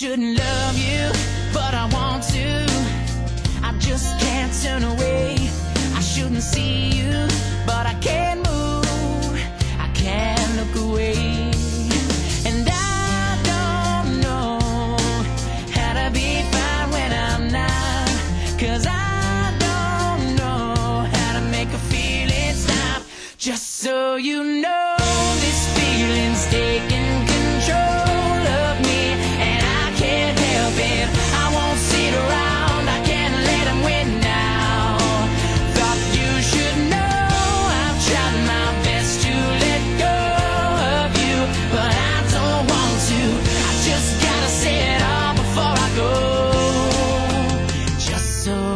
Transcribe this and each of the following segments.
shouldn't love you, but I want to. I just can't turn away. I shouldn't see you, but I can't move. I can't look away. And I don't know how to be fine when I'm I don't know how to make a feeling stop. Just so you know,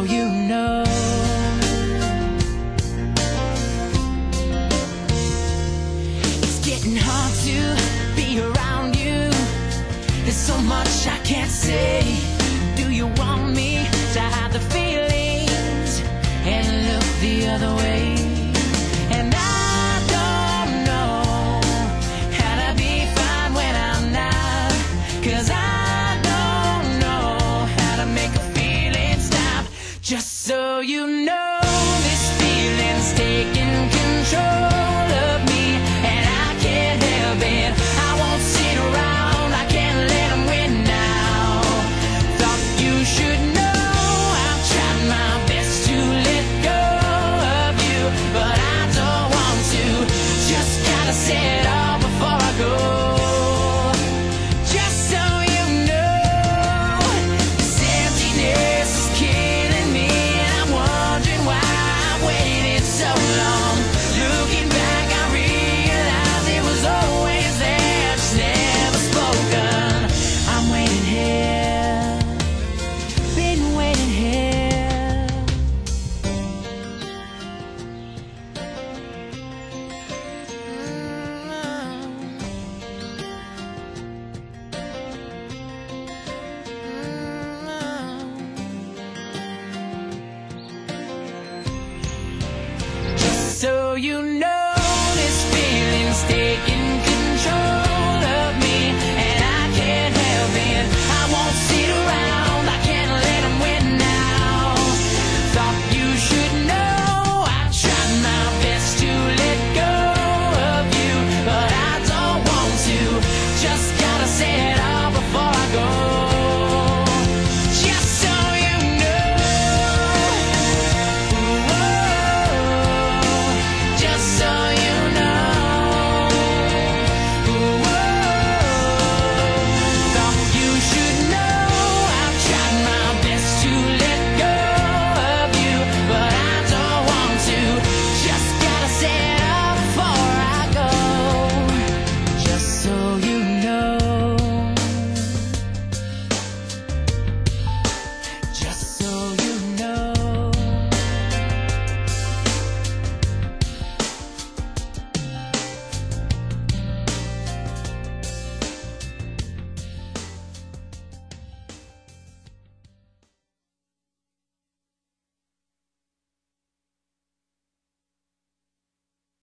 you know. It's getting hard to be around you. There's so much I can't say. Do you want me to hide the feelings and look the other way? Just so you know, so you know this feeling's taking control of me and I can't help it. I won't sit around, I can't let them win now. Thought you should know I tried my best to let go of you, but I don't want to. Just